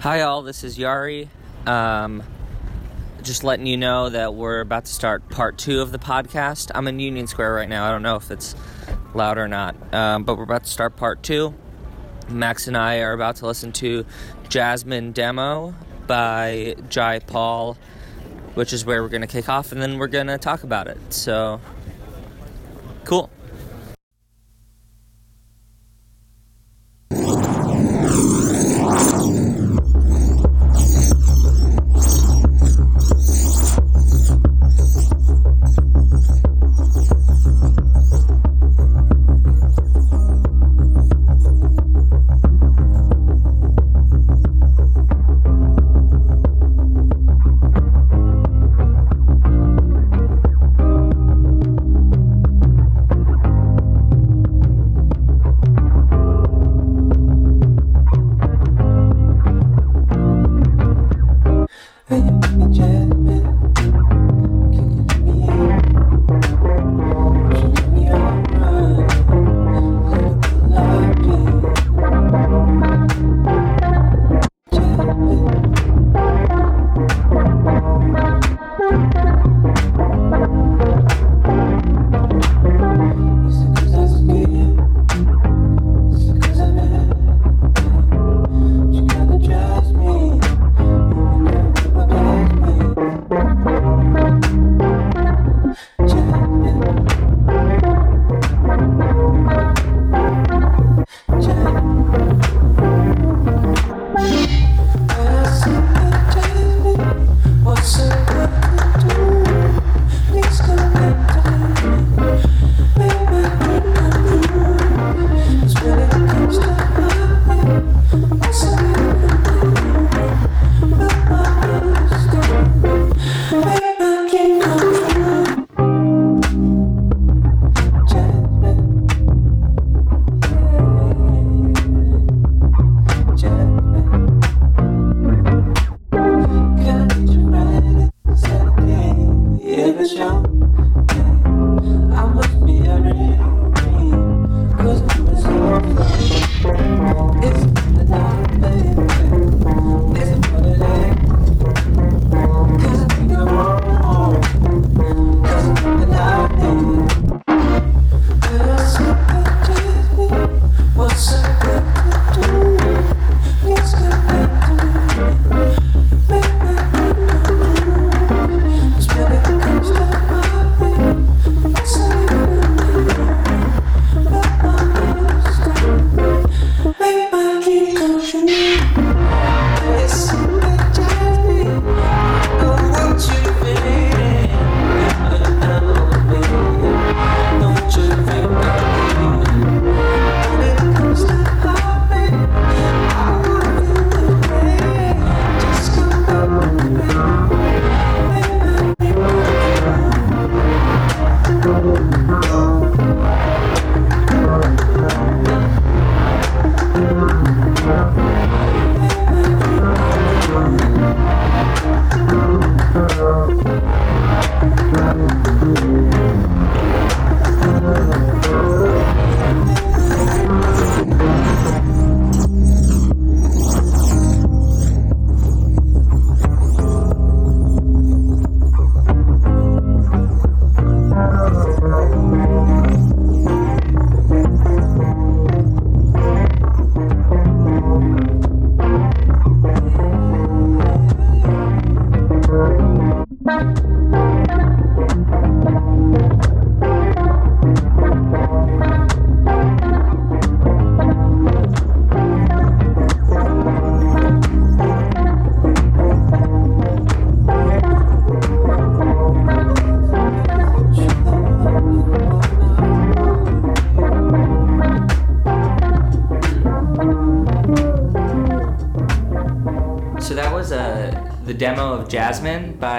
Hi, all. This is Yari. Um, just letting you know that we're about to start part two of the podcast. I'm in Union Square right now. I don't know if it's loud or not, um, but we're about to start part two. Max and I are about to listen to Jasmine Demo by Jai Paul, which is where we're going to kick off, and then we're going to talk about it. So, cool.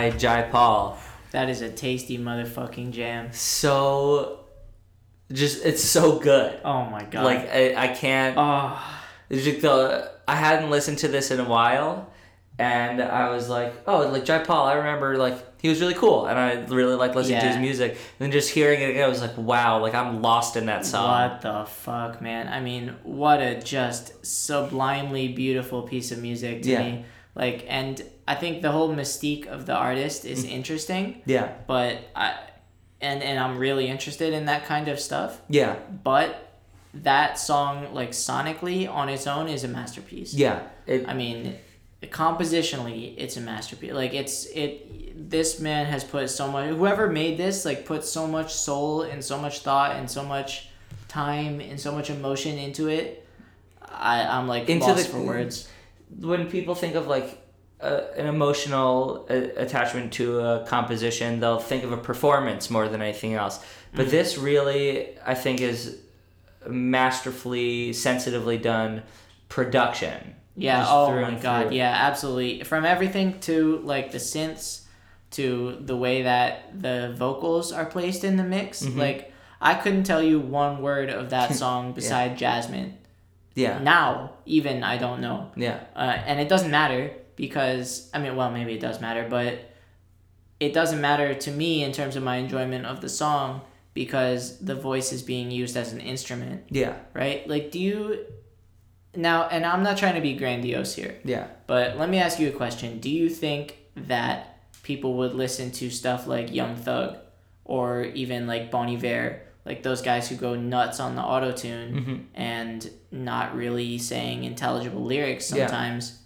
By Jai Paul. That is a tasty motherfucking jam. So, just it's so good. Oh my god. Like I, I can't. oh, it's just the- I hadn't listened to this in a while, and I was like, oh, like Jai Paul. I remember like he was really cool, and I really like listening to his music. And then just hearing it again, I was like, wow, like I'm lost in that song. What the fuck, man? I mean, what a just sublimely beautiful piece of music to Yeah. me. Like, and I think the whole mystique of the artist is Mm. interesting, Yeah, but I, and and I'm really interested in that kind of stuff. yeah, But that song, like sonically on its own, is a masterpiece. yeah. It, I mean, compositionally, it's a masterpiece. Like it's it. This man has put so much. Whoever made this, like, put so much soul and so much thought and so much time and so much emotion into it. I I'm like Into lost the- for words. When people think of like a, an emotional uh, attachment to a composition, they'll think of a performance more than anything else. But Mm-hmm. this really, I think, is masterfully, sensitively done production. Yeah. Oh my god. through. Yeah. Absolutely. From everything to like the synths to the way that the vocals are placed in the mix. Mhm. Like I couldn't tell you one word of that song beside Jasmine. Yeah, Now, even I don't know. yeah, uh, and it doesn't matter because I mean, well, maybe it does matter, but it doesn't matter to me in terms of my enjoyment of the song because the voice is being used as an instrument, yeah, right? Like, do you now? And I'm not trying to be grandiose here, yeah. but let me ask you a question: Do you think that people would listen to stuff like Young Thug or even like Bon Iver? Like those guys who go nuts on the auto tune hmm and not really saying intelligible lyrics Yeah. sometimes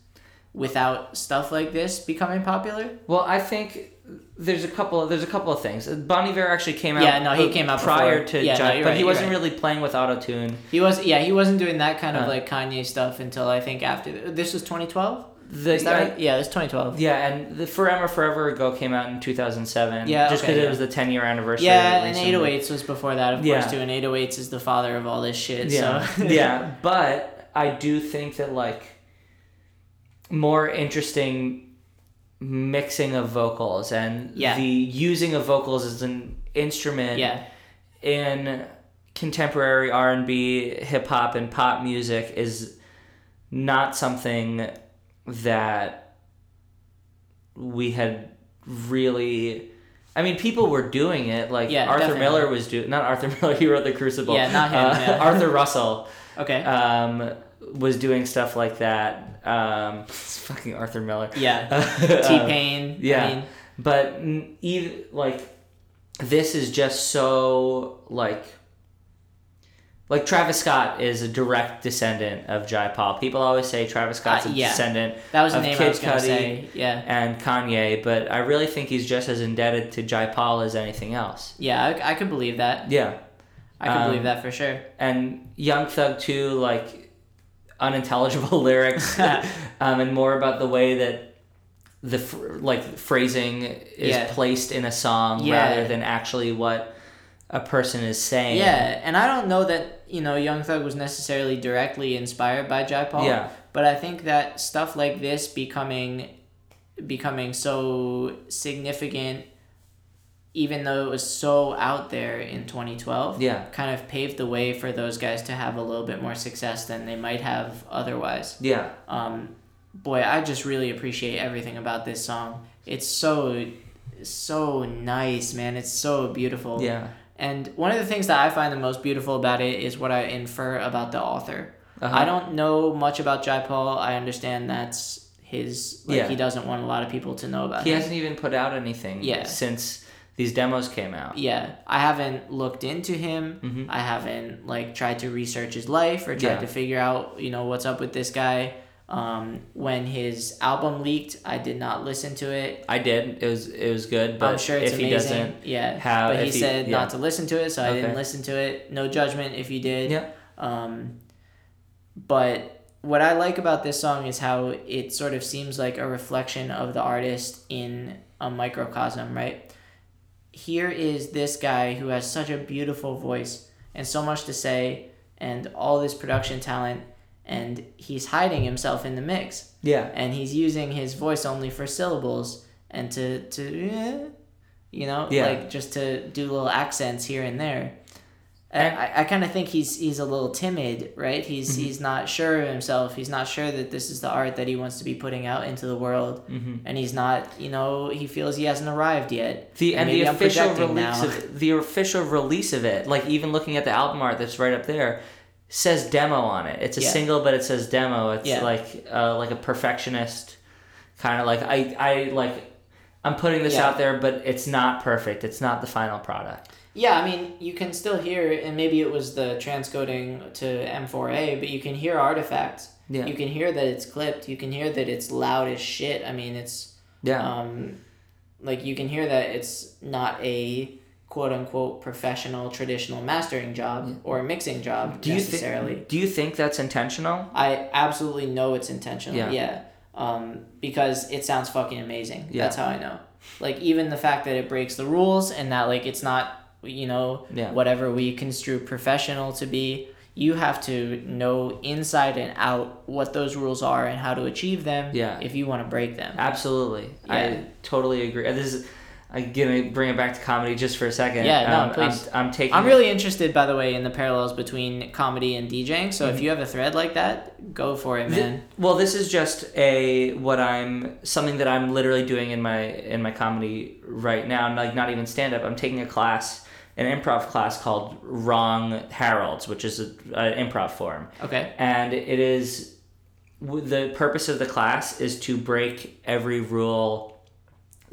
without stuff like this becoming popular. Well, I think there's a couple. There's a couple of things. Bon Iver actually came out. Yeah, no, he uh, came out prior before. to, Yeah, no, but right, he wasn't right. really playing with auto tune. He was yeah, he wasn't doing that kind of Uh. like Kanye stuff until I think after this was 2012. The right? Yeah, this 2012. Yeah, and the For Emma Forever Ago came out in 2007. Yeah, just okay, because yeah. it was the 10 year anniversary. Yeah, and recently. 808s was before that, of Yeah. course, too. And 808s is the father of all this shit. Yeah, So yeah, but I do think that like more interesting mixing of vocals and Yeah. the using of vocals as an instrument yeah, in contemporary R&B, hip hop and pop music is not something that we had really I mean, people were doing it. Like Yeah, Arthur definitely. Miller was doing. Not Arthur Miller. He wrote the Crucible. Yeah, not him, Uh, yeah. Arthur Russell okay, um, was doing stuff like that. Um, it's fucking Arthur Miller. yeah. T Pain. yeah. I mean, but even like this is just so like like Travis Scott is a direct descendant of Jai Paul. People always say Travis Scott's Uh, a yeah. descendant that was the Of name Kid I was Cudi. say. Yeah, and Kanye, but I really think he's just as indebted to Jai Paul as anything else. yeah. I, I could believe that. Yeah. I could Um, believe that for sure. and Young Thug too, like unintelligible lyrics, um, and more about the way that the fr- like phrasing is Yeah. placed in a song Yeah. rather than actually what a person is saying. Yeah, and I don't know that you know Young Thug was necessarily directly inspired by Jai Paul. Yeah. But I think that stuff like this becoming becoming so significant even though it was so out there in 2012 Yeah. kind of paved the way for those guys to have a little bit more success than they might have otherwise Yeah. um, boy i just really appreciate everything about this song it's so so nice man it's so beautiful Yeah. And one of the things that I find the most beautiful about it is what I infer about the author. Uh-huh. I don't know much about Jai Paul. I understand that's his. Like Yeah. he doesn't want a lot of people to know about He him. hasn't even put out anything Yeah. since these demos came out. Yeah, I haven't looked into him. Mhm. I haven't like tried to research his life or tried Yeah. to figure out you know what's up with this guy. Um, when his album leaked, I did not listen to it. I did. It was it was good, but I'm sure it's if amazing. he doesn't, yeah, have- but he he- said yeah. not to listen to it, so I didn't listen to it. No judgment if you did. yeah, Um, but what I like about this song is how it sort of seems like a reflection of the artist in a microcosm, right? Here is this guy who has such a beautiful voice and so much to say and all this production talent and he's hiding himself in the mix yeah, and he's using his voice only for syllables and to to eh, you know Yeah. like just to do little accents here and there And I, I kind of think he's he's a little timid, right? He's Mm-hmm. he's not sure of himself. He's not sure that this is the art that he wants to be putting out into the world, Mm-hmm. and he's not. You know, he feels he hasn't arrived yet. the and the I'm official release now. of the official release of it, like even looking at the album art that's right up there, says demo on it. It's a Yeah. single, but it says demo. It's Yeah. like uh, like a perfectionist kind of like I I like I'm putting this Yeah. out there, but it's not perfect. It's not the final product. Yeah, I mean, you can still hear, and maybe it was the transcoding to M4A, but you can hear artifacts. Yeah. You can hear that it's clipped. You can hear that it's loud as shit. I mean, it's Yeah. um, like you can hear that it's not a quote unquote professional traditional mastering job or a mixing job do you necessarily. think? Do you think that's intentional? I absolutely know it's intentional. Yeah. Yeah. Um, because it sounds fucking amazing. Yeah. That's how I know. Like even the fact that it breaks the rules and that like it's not you know Yeah. whatever we construe professional to be. You have to know inside and out what those rules are and how to achieve them. Yeah. If you want to break them. Absolutely. Yeah. I totally agree. This is I'm gonna bring it back to comedy just for a second. Yeah, no, Um, please. I'm, I'm taking. I'm really interested, by the way, in the parallels between comedy and DJing. So Mm-hmm. if you have a thread like that, go for it, man. well, this is just a what I'm something that I'm literally doing in my in my comedy right now. Like not even stand up. I'm taking a class, an improv class called Wrong Harolds, which is an improv form, Okay. and it is the purpose of the class is to break every rule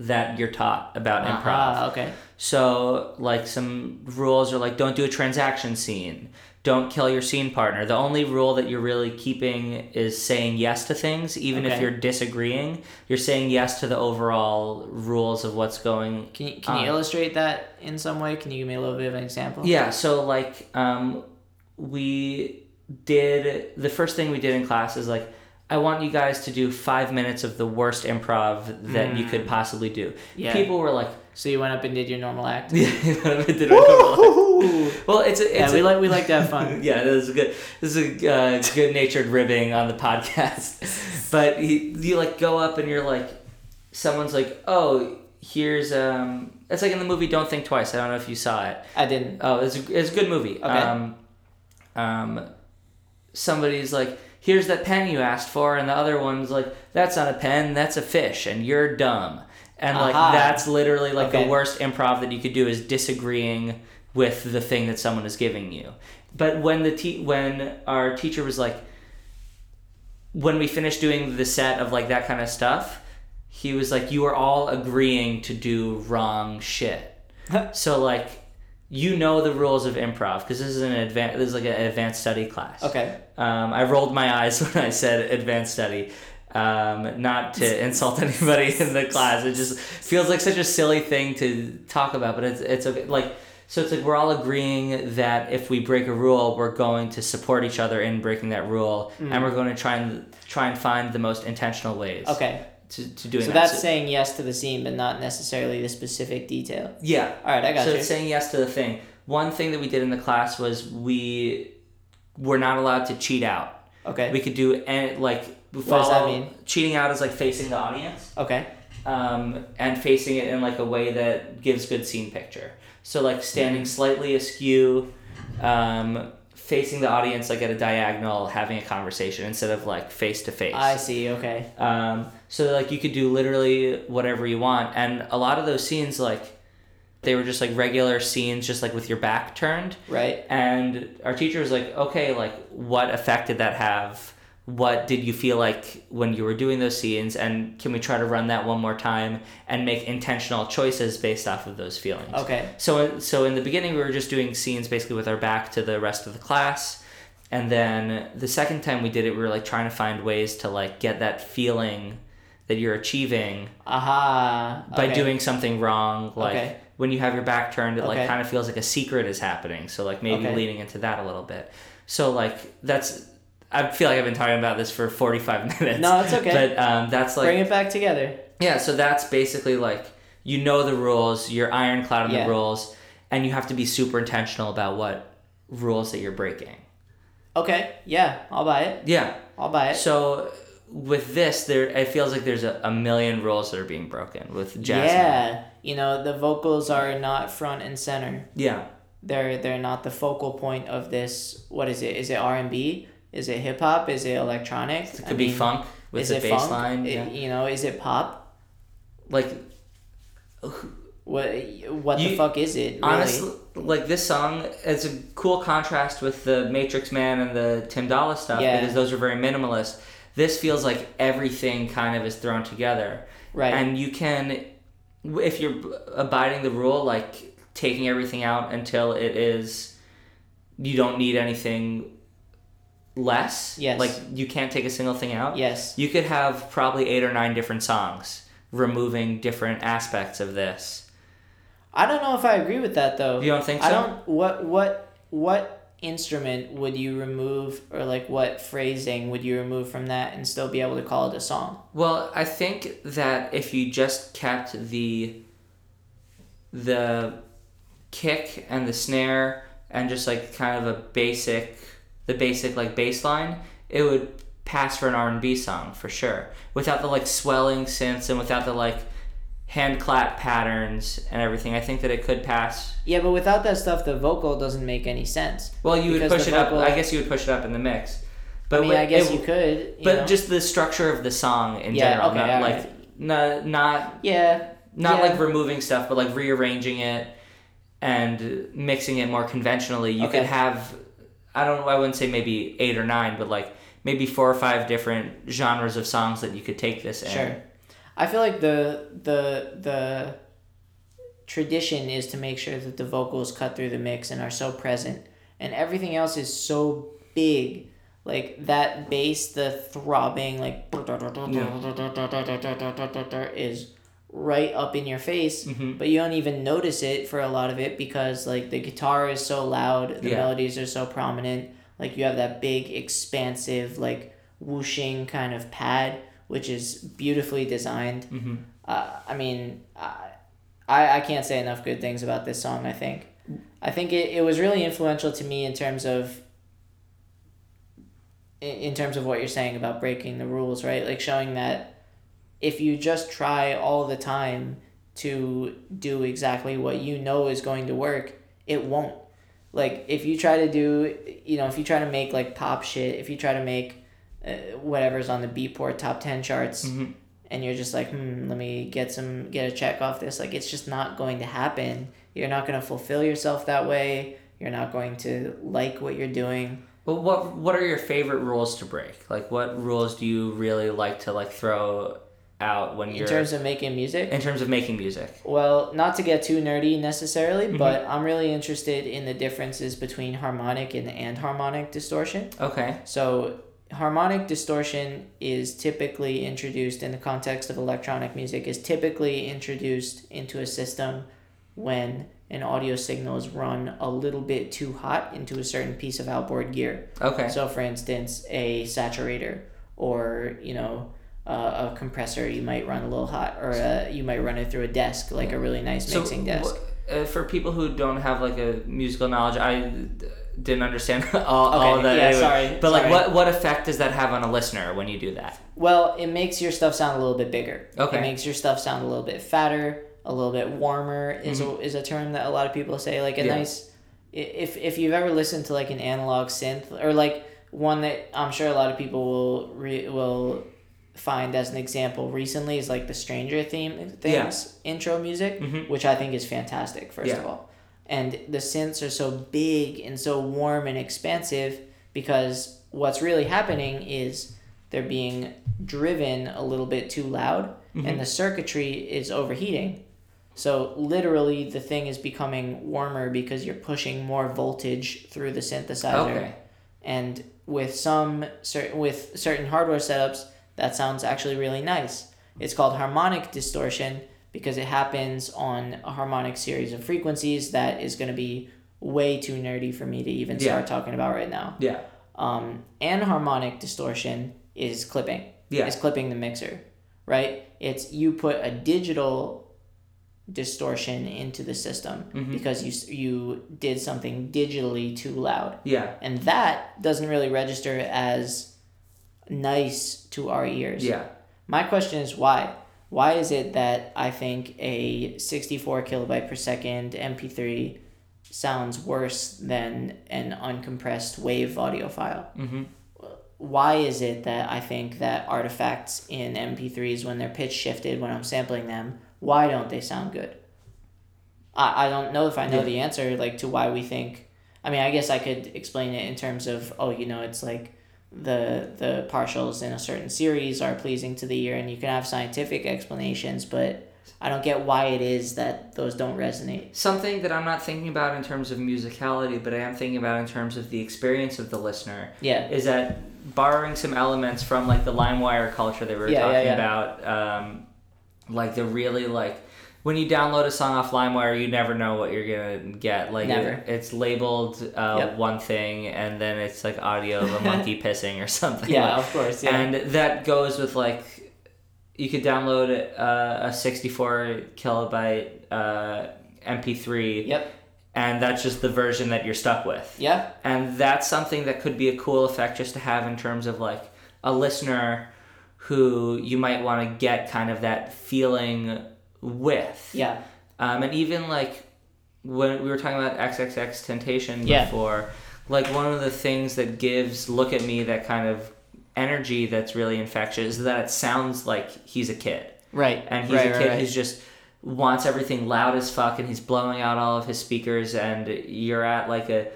that you're taught about improv. Okay. So, like, some rules are like don't do a transaction scene, don't kill your scene partner. The only rule that you're really keeping is saying yes to things, even if you're disagreeing. You're saying yes to the overall rules of what's going. Can you, can you illustrate that in some way? Can you give me a little bit of an example? Yeah, so like, um, we did the first thing we did in class is like. I want you guys to do five minutes of the worst improv that you could possibly do. Mm. Yeah. People were like, So you went up and did your normal act. "Yeah, did I- well, it's a, yeah, it's we like we like to have fun. yeah, this is a good. This is a uh, good-natured ribbing on the podcast. But he, you like go up and you're like, someone's like, oh, here's um, it's like in the movie Don't Think Twice. I don't know if you saw it. I didn't. Oh, it's a, it's a good movie. Okay. Um, um, somebody's like, here's that pen you asked for, and the other one's like, that's not a pen, that's a fish, and you're dumb. And like Aha. that's literally like Okay. the worst improv that you could do is disagreeing with the thing that someone is giving you. But when the te- when our teacher was like, when we finished doing the set of like that kind of stuff, he was like, you are all agreeing to do wrong shit. so like, you know the rules of improv because this is an advanced. This is like an advanced study class. Okay. Um, I rolled my eyes when I said advanced study. Um, not to insult anybody in the class. It just feels like such a silly thing to talk about, but it's it's okay. Like so, it's like we're all agreeing that if we break a rule, we're going to support each other in breaking that rule, and we're going to try and try and find the most intentional ways. Okay. To, to doing So that. that's saying yes to the scene, but not necessarily the specific detail. yeah. All right, I got so you. it's saying yes to the thing. One thing that we did in the class was we were not allowed to cheat out. Okay. We could do and like What does that mean? Cheating out is like facing the audience, okay. um, and facing it in like a way that gives good scene picture. So like standing slightly askew, um, facing the audience like at a diagonal, having a conversation instead of like face to face. I see. Okay. Um, so like you could do literally whatever you want, and a lot of those scenes like they were just like regular scenes, just like with your back turned. Right. And our teacher was like, okay, like what effect did that have? What did you feel like when you were doing those scenes? And can we try to run that one more time and make intentional choices based off of those feelings? Okay. So, so in the beginning, we were just doing scenes basically with our back to the rest of the class, and then the second time we did it, we were like trying to find ways to like get that feeling that you're achieving Aha. by okay. doing something wrong. Like Okay. when you have your back turned, it like kind of feels like a secret is happening. So like maybe Okay. leaning into that a little bit. So like that's. I feel like I've been talking about this for 45 minutes. No, it's okay. But um, that's like Bring it back together. yeah, so that's basically like you know the rules, you're ironclad on Yeah. the rules, and you have to be super intentional about what rules that you're breaking. Okay. Yeah, I'll buy it. Yeah. I'll buy it. So with this, there it feels like there's a, a million rules that are being broken with Jasmine. Yeah. You know, the vocals are not front and center. Yeah. they're they're not the focal point of this. What is it? Is it R and B? Is it hip hop? Is it electronic? It could be funk with is the it bass line. It- yeah. you know, is it pop? Like What what the fuck is it? Really? honestly, like this song is a cool contrast with the Matrixxman and the Tim Dollar stuff Yeah. because those are very minimalist. This feels like everything kind of is thrown together. right? and you can if you're abiding the rule like taking everything out until it is you don't need anything less Yes. like you can't take a single thing out yes. you could have probably eight or nine different songs removing different aspects of this I don't know if I agree with that though. you don't think so I don't. What what what instrument would you remove, or like what phrasing would you remove from that and still be able to call it a song? Well, I think that if you just kept the the kick and the snare and just like kind of a basic the basic like bass line, it would pass for an R&B song for sure. Without the like swelling synths and without the like hand clap patterns and everything, I think that it could pass. Yeah, but without that stuff, the vocal doesn't make any sense. Well, you would push it up. I guess you would push it up in the mix. But I mean, wi- I guess it- you could. You but know? just the structure of the song in Yeah, general, okay, not like not not yeah, not Yeah. like removing stuff, but like rearranging it and mixing it more conventionally. You Okay. could have, I don't know, I wouldn't say maybe eight or nine, but like maybe four or five different genres of songs that you could take this in. Sure. I feel like the the the tradition is to make sure that the vocals cut through the mix and are so present, and everything else is so big. Like that bass, the throbbing, like is right up in your face, Mhm. but you don't even notice it for a lot of it because like the guitar is so loud, the Yeah. melodies are so prominent. Like you have that big, expansive, like whooshing kind of pad, which is beautifully designed. Mhm. Uh, I mean, I, I I can't say enough good things about this song. I think, I think it, it was really influential to me in terms of. In, in terms of what you're saying about breaking the rules, right? Like showing that if you just try all the time to do exactly what you know is going to work, it won't. Like if you try to do, you know, if you try to make like pop shit, if you try to make uh, whatever's on the Beatport top 10 charts Mhm. and you're just like, "Hmm, let me get some get a check off this." Like it's just not going to happen. You're not going to fulfill yourself that way. You're not going to like what you're doing. But what what are your favorite rules to break? Like what rules do you really like to like throw out when you're in terms of making music, in terms of making music? Well, not to get too nerdy necessarily, Mhm. but I'm really interested in the differences between harmonic and anharmonic distortion. Okay. So, harmonic distortion is typically introduced in the context of electronic music is typically introduced into a system when an audio signal is run a little bit too hot into a certain piece of outboard gear. Okay. So, for instance, a saturator or, you know, uh, a compressor you might run a little hot or uh you might run it through a desk, like a really nice So, mixing desk. wh- uh, for people who don't have like a musical knowledge, I didn't understand all, all of that. yeah, anyway. sorry, But like, what what effect does that have on a listener when you do that? Well, it makes your stuff sound a little bit bigger. Okay. It makes your stuff sound a little bit fatter, a little bit warmer is a, Mm-hmm. is a term that a lot of people say. Like a Yeah. nice, if if you've ever listened to like an analog synth or like one that I'm sure a lot of people will re, will find as an example recently is like the Stranger Theme things intro music, Mhm. which I think is fantastic. First of all, and the synths are so big and so warm and expansive because what's really happening is they're being driven a little bit too loud and mm-hmm. the circuitry is overheating. So literally the thing is becoming warmer because you're pushing more voltage through the synthesizer. Okay. And with some certain with certain hardware setups that sounds actually really nice. It's called harmonic distortion because it happens on a harmonic series of frequencies that is going to be way too nerdy for me to even Yeah. start talking about right now. Yeah. Um, and harmonic distortion is clipping. Yeah. Is clipping the mixer, right? It's you put a digital distortion into the system Mhm. because you you did something digitally too loud, Yeah. and that doesn't really register as nice to our ears. Yeah. My question is why? Why is it that I think a 64 kilobyte per second MP3 sounds worse than an uncompressed wave audio file. Mm-hmm. Why is it that I think that artifacts in MP3s, when they're pitch shifted, when I'm sampling them, why don't they sound good? I, I don't know if I know Yeah. the answer like to why we think. I mean, I guess I could explain it in terms of oh, you know, it's like the the partials in a certain series are pleasing to the ear, and you can have scientific explanations, but I don't get why it is that those don't resonate. Something that I'm not thinking about in terms of musicality, but I am thinking about in terms of the experience of the listener, Yeah, is that borrowing some elements from like the LimeWire culture that we were Yeah, yeah, talking yeah. about, um, like the really like when you download a song off LimeWire, you never know what you're gonna get. Like it- it's labeled uh, Yep. one thing, and then it's like audio of a monkey pissing or something. yeah, Like- of course, yeah, and that goes with like you could download uh, a 64 kilobyte uh, mp3 yep, and that's just the version that you're stuck with yeah, and that's something that could be a cool effect just to have in terms of like a listener who you might want to get kind of that feeling with yeah, um, and even like when we were talking about XXXTentacion Yeah. before, like one of the things that gives Look at Me that kind of energy that's really infectious is that it sounds like he's a kid. right, And he's right, a right, kid right. who's just wants everything loud as fuck and he's blowing out all of his speakers and you're at like a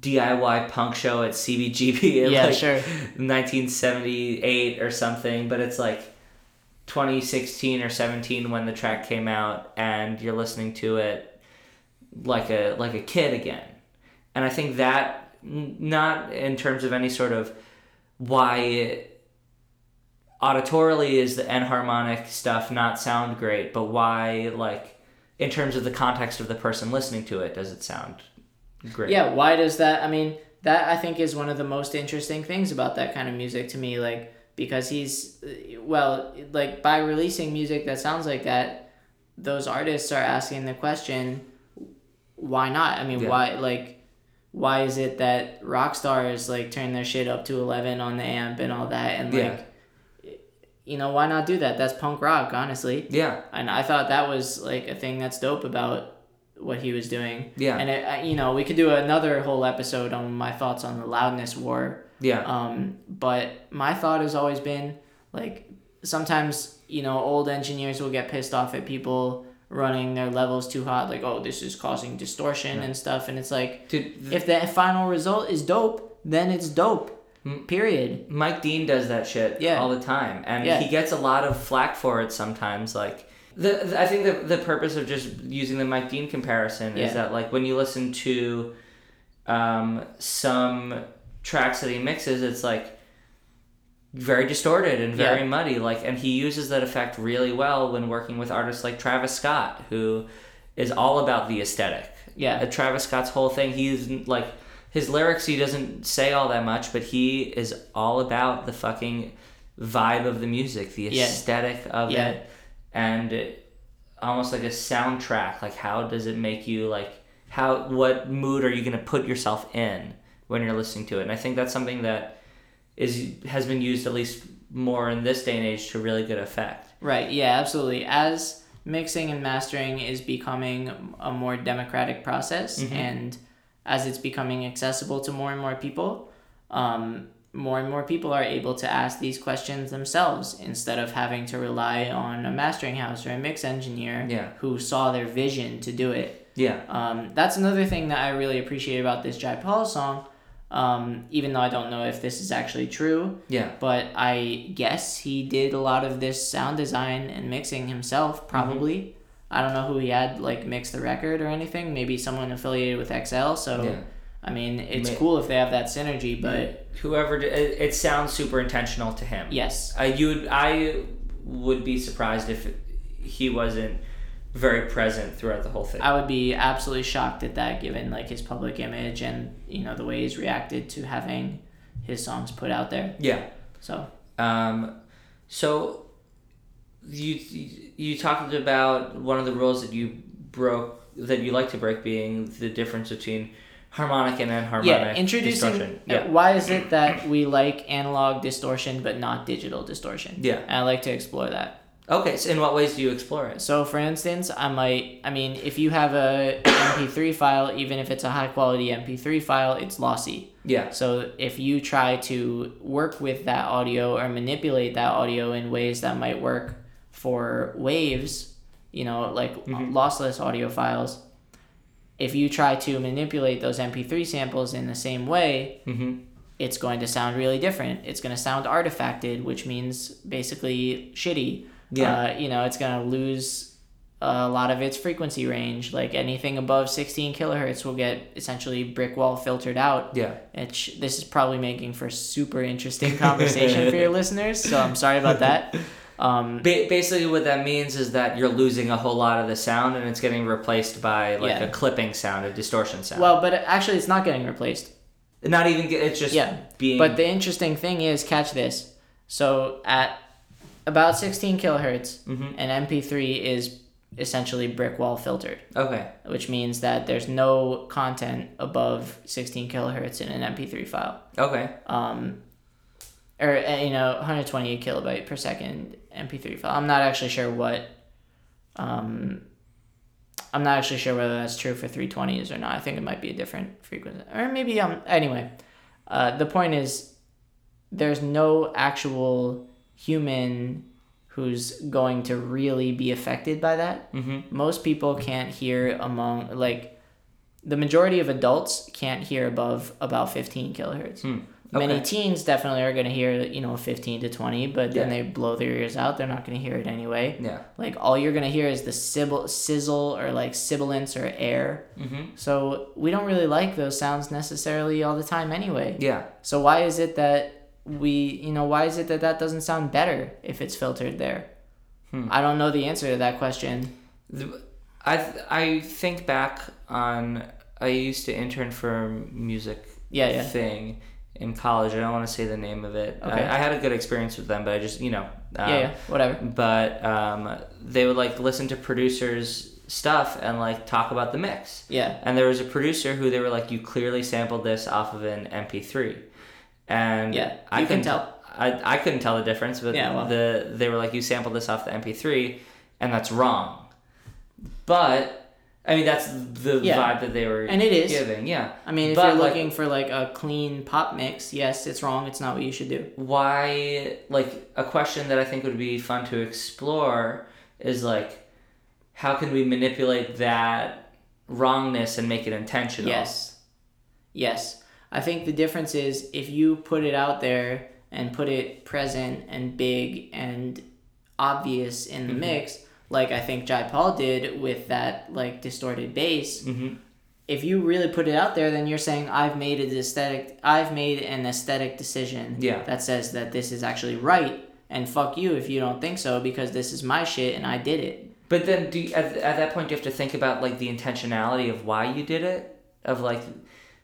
DIY punk show at CBGB in yeah, like sure, 1978 or something, but it's like 2016 or 17 when the track came out, and you're listening to it like a like a kid again. And I think that not in terms of any sort of why auditorily is the enharmonic stuff not sound great, but why like in terms of the context of the person listening to it does it sound great? Yeah, why does that? I mean, that I think is one of the most interesting things about that kind of music to me. Like because he's, well, like by releasing music that sounds like that, those artists are asking the question, why not? I mean, Yeah. why like. Why is it that rock stars like turn their shit up to eleven on the amp and all that and like, you know, why not do that? That's punk rock, honestly. Yeah. and I thought that was like a thing that's dope about what he was doing. Yeah. and it, you know we could do another whole episode on my thoughts on the loudness war. Yeah. Um, but my thought has always been like sometimes you know old engineers will get pissed off at people running their levels too hot, like oh this is causing distortion and stuff, and it's like Dude, th- if the final result is dope, then it's dope. Period. Mike Dean does that shit Yeah. all the time, and Yeah. he gets a lot of flack for it sometimes. Like the, the- I think the the purpose of just using the Mike Dean comparison Yeah. is that like when you listen to um, some tracks that he mixes, it's like very distorted and very Yeah. muddy. Like, and he uses that effect really well when working with artists like Travis Scott, who is all about the aesthetic. Yeah. Uh, Travis Scott's whole thing, he's like his lyrics. He doesn't say all that much, but he is all about the fucking vibe of the music, the Yeah. aesthetic of Yeah. it, and it, almost like a soundtrack. Like, how does it make you like? How what mood are you gonna put yourself in when you're listening to it? And I think that's something that is has been used at least more in this day and age to really good effect. Right. Yeah, absolutely. As mixing and mastering is becoming a more democratic process Mhm. and as it's becoming accessible to more and more people, um, more and more people are able to ask these questions themselves instead of having to rely on a mastering house or a mix engineer Yeah. who saw their vision to do it. Yeah. Um, that's another thing that I really appreciate about this Jai Paul song, um, even though I don't know if this is actually true Yeah. but I guess he did a lot of this sound design and mixing himself, probably. I don't know who he had like mix the record or anything. Maybe someone affiliated with XL. So Yeah. I mean, it's cool if they have that synergy, but Whoever did, it, it sounds super intentional to him. yes, Uh, you would, I would be surprised if he wasn't very present throughout the whole thing. I would be absolutely shocked at that, given like his public image and you know the way he's reacted to having his songs put out there. yeah. So Um, so you you talked about one of the rules that you broke that you like to break being the difference between harmonic and enharmonic yeah, introducing. distortion. uh, Yeah. Why is it that we like analog distortion but not digital distortion? Yeah. And I like to explore that. Okay, so in what ways do you explore it? So, for instance, I might, I mean, if you have a MP3 file, even if it's a high quality MP3 file, it's lossy. Yeah. So, if you try to work with that audio or manipulate that audio in ways that might work for waves, you know, like Mhm. lossless audio files, if you try to manipulate those MP3 samples in the same way, Mm-hmm. it's going to sound really different. It's going to sound artifacted, which means basically shitty. Yeah. Uh, you know, it's going to lose a lot of its frequency range. Like anything above 16 kilohertz will get essentially brick wall filtered out. Yeah. It's, this is probably making for super interesting conversation for your listeners. So I'm sorry about that. Um, Ba- basically, what that means is that you're losing a whole lot of the sound, and it's getting replaced by like Yeah. a clipping sound, a distortion sound. well, but actually, it's not getting replaced. not even. It's just Yeah, being. But the interesting thing is, catch this. So at about 16 kilohertz, Mhm. an MP3 is essentially brick wall filtered, okay. which means that there's no content above 16 kilohertz in an MP3 file. Okay. Um, or uh, you know, 128 kilobyte per second MP3 file. I'm not actually sure what. Um, I'm not actually sure whether that's true for 320s or not. I think it might be a different frequency, or maybe um. Anyway, uh, the point is, there's no actual human who's going to really be affected by that. Mm-hmm. Most people can't hear among like the majority of adults can't hear above about 15 kilohertz. Hmm. Many teens definitely are going to hear, you know, 15 to 20, but then Yeah. they blow their ears out. They're not going to hear it anyway. Yeah. Like all you're going to hear is the sibil- sizzle or like sibilance or air. Mm-hmm. So we don't really like those sounds necessarily all the time anyway. Yeah. So why is it that we, you know, why is it that that doesn't sound better if it's filtered there? Hmm. I don't know the answer to that question. I th- I think back on I used to intern for a music Yeah, yeah. thing in college. I don't want to say the name of it. Okay. I, I had a good experience with them, but I just you know. Um, yeah, yeah, whatever. But um, they would like listen to producers' stuff and like talk about the mix. Yeah. And there was a producer who they were like, "You clearly sampled this off of an MP3," and Yeah, I can couldn't tell. I, I couldn't tell the difference, but Yeah, well. the they were like, "You sampled this off the MP3," and that's wrong. But I mean, that's the Yeah. vibe that they were And it is. giving. Yeah. I mean, if But, you're like- looking for like a clean pop mix, yes, it's wrong. It's not what you should do. why like a question that I think would be fun to explore is like how can we manipulate that wrongness and make it intentional? Yes. Yes. I think the difference is if you put it out there and put it present and big and obvious in the Mhm. mix, like I think Jai Paul did with that like distorted bass, Mm-hmm. if you really put it out there, then you're saying I've made an aesthetic I've made an aesthetic decision Yeah. that says that this is actually right and fuck you if you don't think so because this is my shit and I did it. But then, do you, at, at that point do you have to think about like the intentionality of why you did it? Of like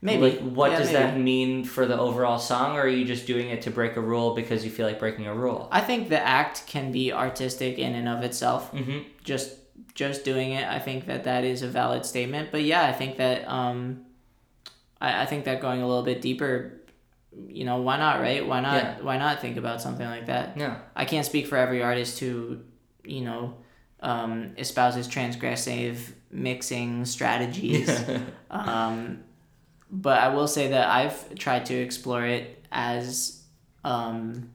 Maybe. like what Yeah, does maybe. that mean for the overall song, or are you just doing it to break a rule because you feel like breaking a rule? I think the act can be artistic in and of itself. Mm-hmm. Just just doing it, I think that that is a valid statement. But yeah, I think that um, I, I think that going a little bit deeper, you know, why not, right? Why not? Yeah. Why not think about something like that? Yeah. I can't speak for every artist who, you know, um, espouses transgressive mixing strategies. um, but I will say that I've tried to explore it as um,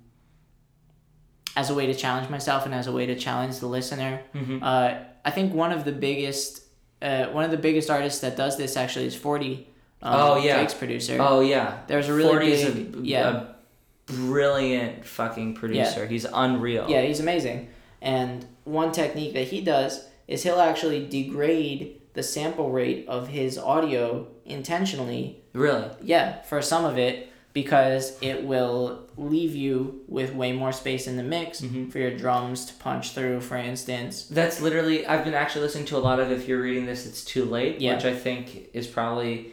as a way to challenge myself and as a way to challenge the listener. Mhm. Uh, I think one of the biggest uh, one of the biggest artists that does this actually is Forty. Um, Oh, yeah. Drake's producer. Oh yeah. There's a really 40 is big a, yeah. a brilliant fucking producer. He's unreal. Yeah, he's amazing. And one technique that he does is he'll actually degrade the sample rate of his audio intentionally. Really. Yeah, for some of it because it will leave you with way more space in the mix Mhm. for your drums to punch through, for instance. That's literally. I've been actually listening to a lot of. If you're reading this, it's too late. Yeah. Which I think is probably.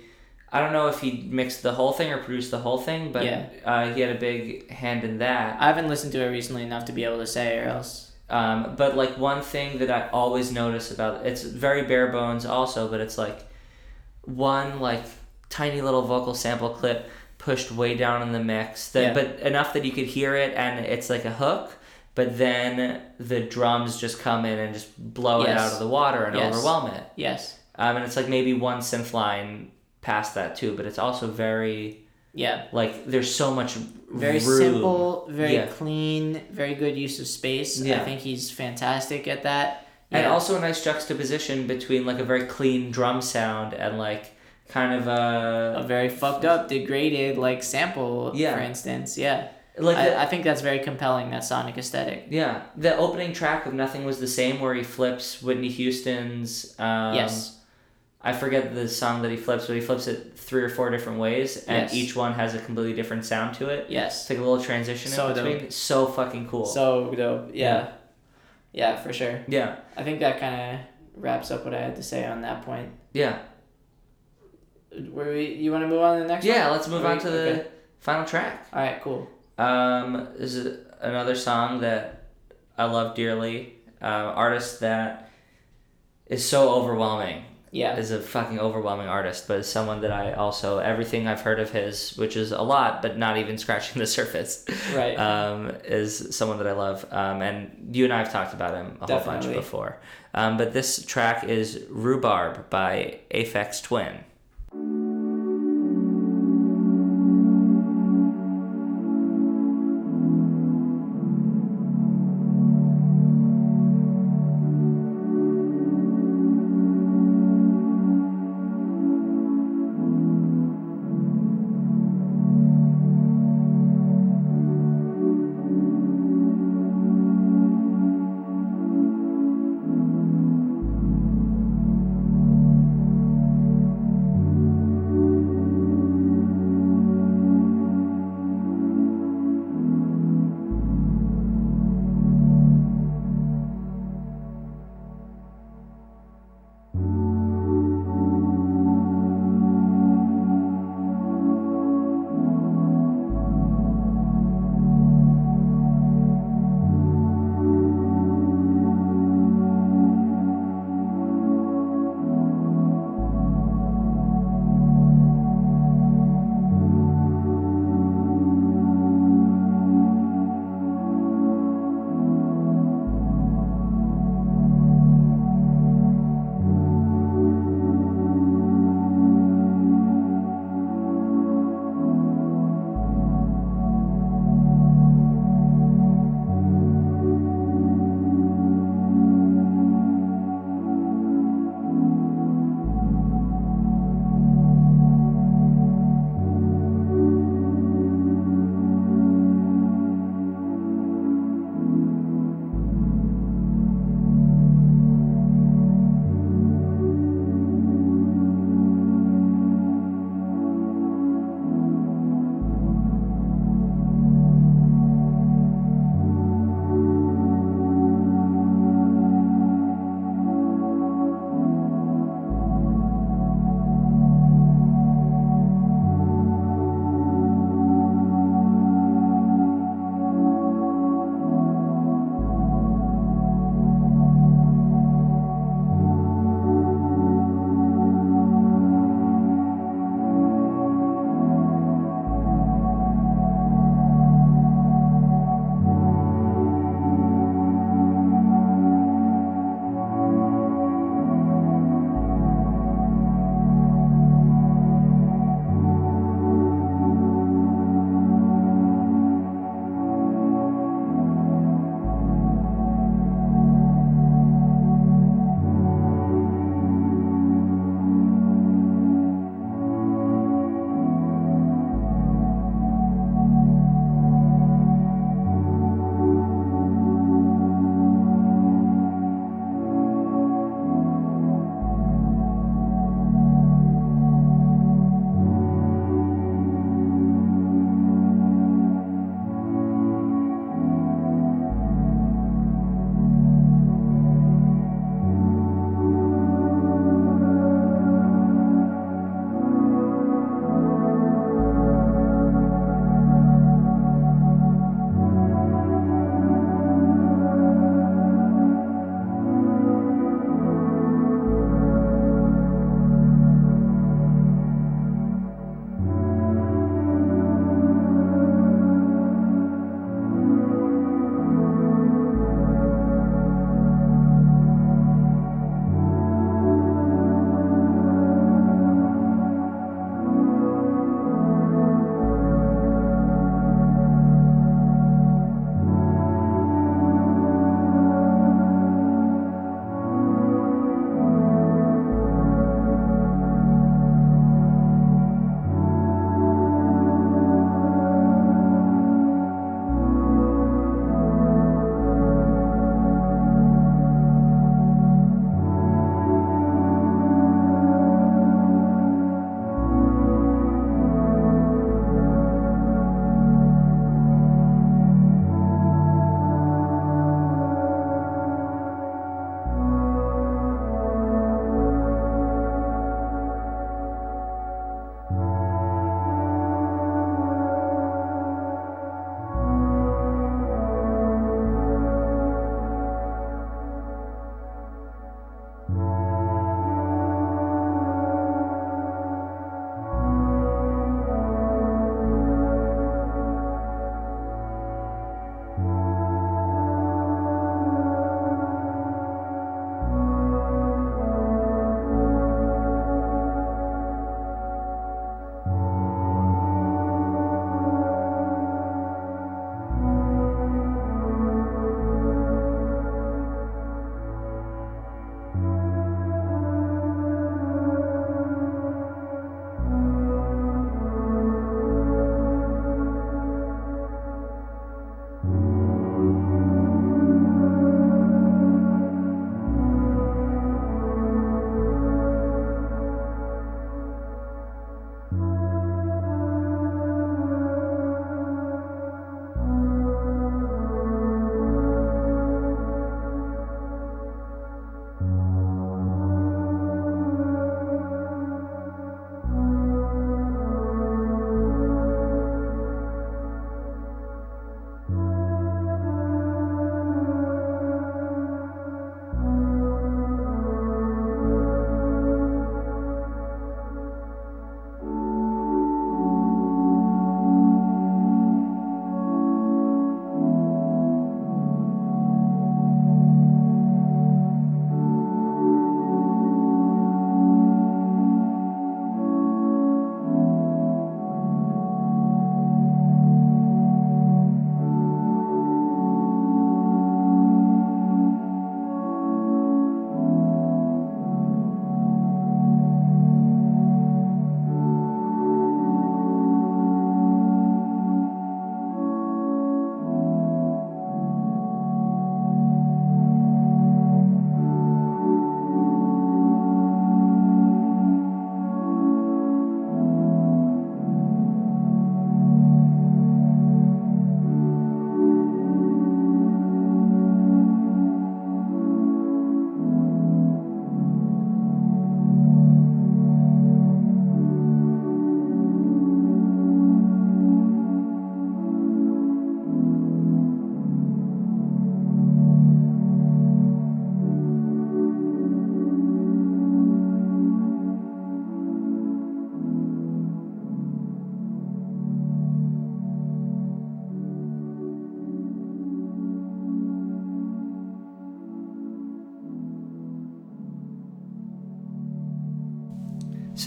I don't know if he mixed the whole thing or produced the whole thing, but Yeah. uh, he had a big hand in that. I haven't listened to it recently enough to be able to say, or else. Um, but like one thing that I always notice about it's very bare bones also, but it's like one like tiny little vocal sample clip pushed way down in the mix that Yeah. but enough that you could hear it and it's like a hook, but then the drums just come in and just blow it out of the water and Yes. overwhelm it. Yes. Um, and it's like maybe one synth line past that too, but it's also very Yeah. like there's so much Very room. simple, very Yeah. clean, very good use of space. I think he's fantastic at that. And also a nice juxtaposition between like a very clean drum sound and like kind of a a very fucked up, degraded like sample, Yeah. for instance. Yeah. like the- I, I think that's very compelling, that sonic aesthetic. yeah the opening track of Nothing Was the Same where he flips Whitney Houston's um, yes. I forget the song that he flips, but he flips it three or four different ways, and Yes. each one has a completely different sound to it. Yes. It's like a little transition So in between. dope. So fucking cool. So dope. Yeah. Yeah, for sure. yeah, I think that kind of wraps up what I had to say on that point. yeah, Where we, you want to move on to the next one? yeah. Let's move on we- to the okay. final track. All right, cool. Um, this is another song that I love dearly. Uh, artist that is so overwhelming. Yeah. Is a fucking overwhelming artist, but is someone that I also everything I've heard of his, which is a lot, but not even scratching the surface. Right. Um, is someone that I love, um, and you and I have talked about him a whole bunch before. Um, but this track is "Rhubarb" by Aphex Twin.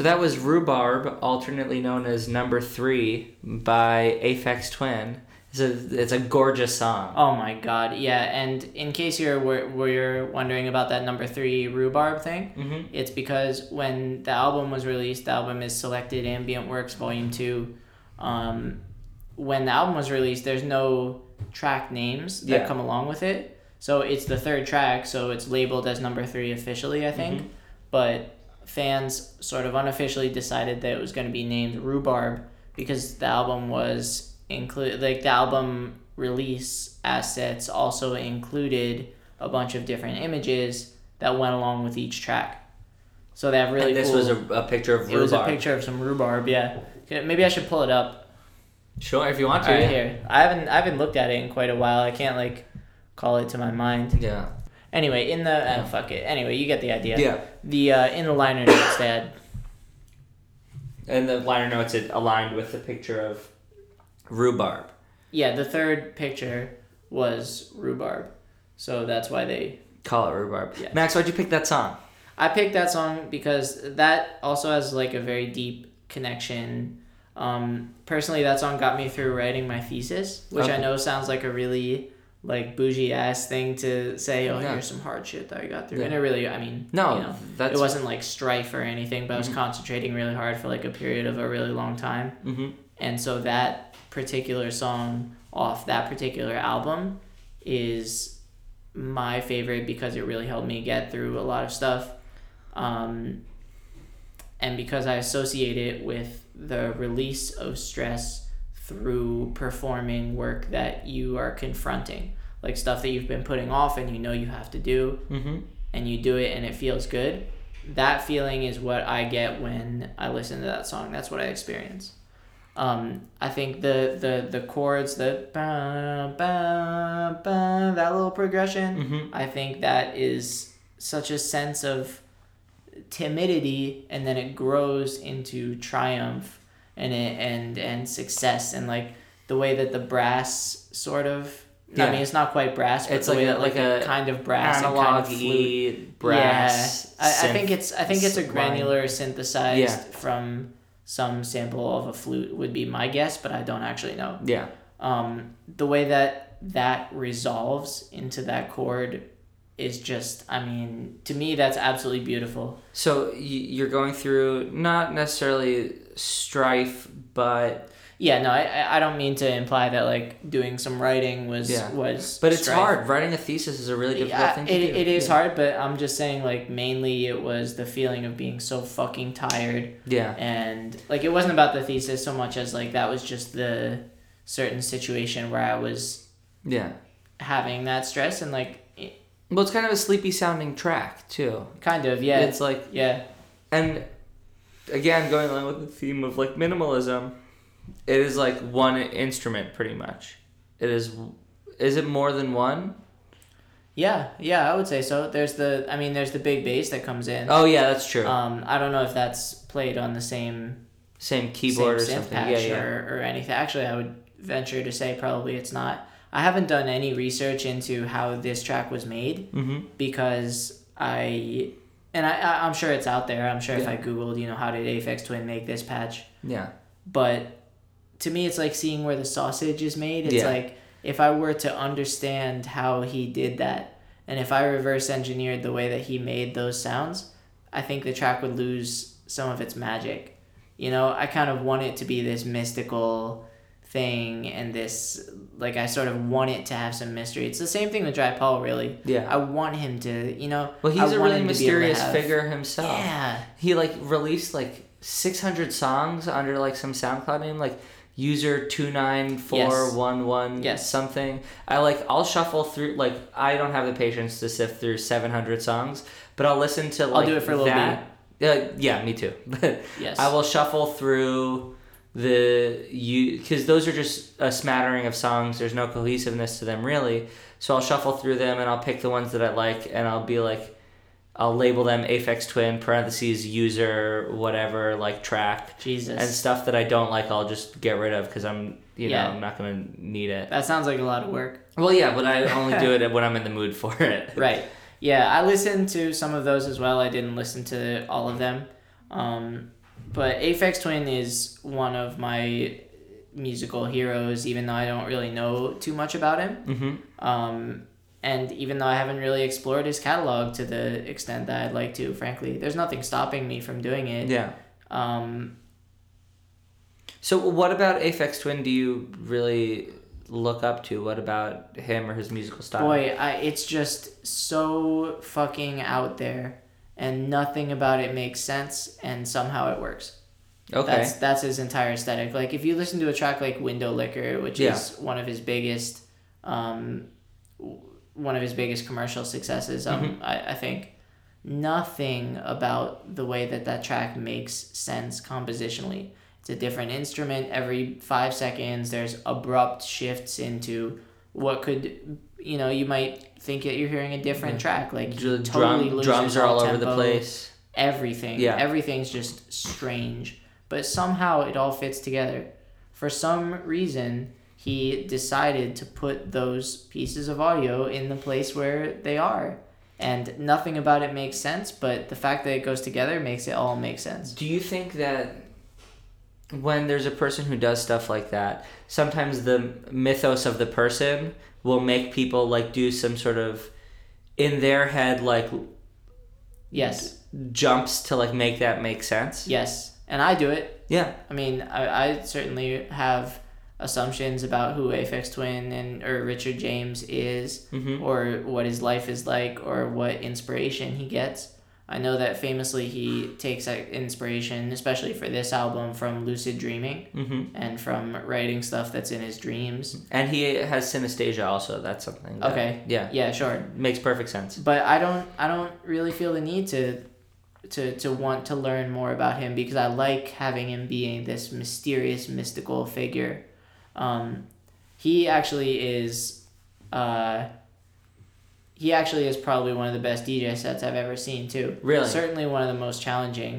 So that was Rhubarb, alternately known as Number Three by Aphex Twin. It's a it's a gorgeous song. Oh my god, yeah. And in case you're were, were wondering about that number three rhubarb thing, Mhm. it's because when the album was released, the album is Selected Ambient Works Volume Two. Um, when the album was released, there's no track names that Yeah. come along with it. So it's the third track, so it's labeled as number three officially, I think. Mhm. But fans sort of unofficially decided that it was going to be named Rhubarb because the album was include like the album release assets also included a bunch of different images that went along with each track. So they have really and this cool. was a, a picture of it was a picture of some rhubarb. Yeah, maybe I should pull it up. Sure, if you want to. Right, yeah. here. I haven't I haven't looked at it in quite a while. I can't like call it to my mind. Yeah. Anyway, in the oh, fuck it. Anyway, you get the idea. Yeah. The uh, in the liner notes they had And the liner notes it aligned with the picture of rhubarb. yeah the third picture was rhubarb, so that's why they Call it rhubarb. Yeah. Max, why'd you pick that song? I picked that song because that also has like a very deep connection. Um, personally, that song got me through writing my thesis, which I know sounds like a really like bougie ass thing to say. Oh, Yeah. here's some hard shit that I got through, Yeah. and it really, I mean, No, you know, that's it wasn't like strife or anything, but I was Mhm. concentrating really hard for like a period of a really long time, hmm and so that particular song off that particular album is my favorite because it really helped me get through a lot of stuff um, and because i associate it with the release of stress through performing work that you are confronting. Like stuff that you've been putting off and you know you have to do hmm and you do it and it feels good that feeling is what i get when i listen to that song. That's what i experience. Um, I think the, the, the chords, the ba, ba, ba, that little progression, Mhm. I think that is such a sense of timidity, and then it grows into triumph and it, and and success, and like the way that the brass sort of. I mean, it's not quite brass, but It's the like way a- that like, a, a kind of brass Analog kind of flute. brass. Yeah, I, I think it's I think it's a granular synthesized Yeah. from some sample of a flute would be my guess, but I don't actually know. Yeah. Um, the way that that resolves into that chord is just I mean to me that's absolutely beautiful. So you're going through not necessarily strife, but Yeah, no, I I- don't mean to imply that like doing some writing was Yeah. was but it's strife. hard. Writing a thesis is a really difficult Yeah, thing to it, do. it is yeah. hard, but I'm just saying like mainly it was the feeling of being so fucking tired Yeah. and like it wasn't about the thesis so much as like that was just the certain situation where I was Yeah. having that stress and like Well, it's kind of a sleepy sounding track too. kind of yeah It's like yeah and again going along with the theme of like minimalism, it is like one instrument pretty much. It is. Is it more than one? yeah yeah I would say so there's the I mean there's the big bass that comes in Oh yeah, that's true. um I don't know if that's played on the same Same keyboard same or something. patch Yeah, yeah. or, or anything actually I would venture to say probably it's not I haven't done any research into how this track was made Mm-hmm. because I and I, I I'm sure it's out there. I'm sure if I googled, you know, how did Aphex Twin make this patch? Yeah. But to me, it's like seeing where the sausage is made. It's Yeah. like if I were to understand how he did that, and if I reverse engineered the way that he made those sounds, I think the track would lose some of its magic. You know, I kind of want it to be this mystical thing and this like I sort of want it to have some mystery. It's the same thing with Jai Paul really. Yeah. I want him to, you know. Well, he's a really him to be able to mysterious have- figure himself. Yeah. He like released like 600 songs under like some SoundCloud name, like user two nine four one one Yes. something. I like I'll shuffle through like I don't have the patience to sift through 700 songs, but I'll listen to like do it for Lil that. Uh, yeah, me too. But Yes. I will shuffle through the you because those are just a smattering of songs. There's no cohesiveness to them really. So I'll shuffle through them and I'll pick the ones that I like and I'll be like, I'll label them Aphex Twin parentheses user whatever like track Jesus. and stuff that I don't like. I'll just get rid of because I'm you know I'm not gonna need it. that sounds like a lot of work. Well, yeah, but I only do it when I'm in the mood for it. Right. Yeah, I listened to some of those as well. I didn't listen to all of them. Um, but Aphex Twin is one of my musical heroes, even though I don't really know too much about him. Mm-hmm. Um, and even though I haven't really explored his catalog to the extent that I'd like to, frankly, there's nothing stopping me from doing it. Yeah. Um, So what about Aphex Twin do you really look up to? What about him or his musical style? boy, I, it's just so fucking out there, and nothing about it makes sense, and somehow it works. Okay. That's that's his entire aesthetic. Like if you listen to a track like Windowlicker, which Yeah. is one of his biggest, um, one of his biggest commercial successes, um, Mm-hmm. I, I think nothing about the way that that track makes sense compositionally. It's a different instrument every five seconds. There's abrupt shifts into what could, you know, you might think that you're hearing a different mm-hmm. track. Like Dr- totally drum, drums are all over the place. everything. Yeah. Everything's just strange. But somehow it all fits together. For some reason, he decided to put those pieces of audio in the place where they are. And nothing about it makes sense, but the fact that it goes together makes it all make sense. Do you think that when there's a person who does stuff like that, sometimes the mythos of the person will make people like do some sort of in their head like Yes. jumps to like make that make sense? Yes. And I do it. Yeah. I mean, I, I certainly have assumptions about who Aphex Twin and or Richard James is, Mhm. or what his life is like, or what inspiration he gets. I know that famously he takes inspiration, especially for this album, from lucid dreaming hmm and from writing stuff that's in his dreams. And he has synesthesia also. That's something. That, Okay. Yeah. Yeah, sure. Makes perfect sense. But I don't I don't really feel the need to to to want to learn more about him because I like having him being this mysterious mystical figure. Um, he actually is uh, he actually is probably one of the best DJ sets I've ever seen too. Really? Certainly one of the most challenging.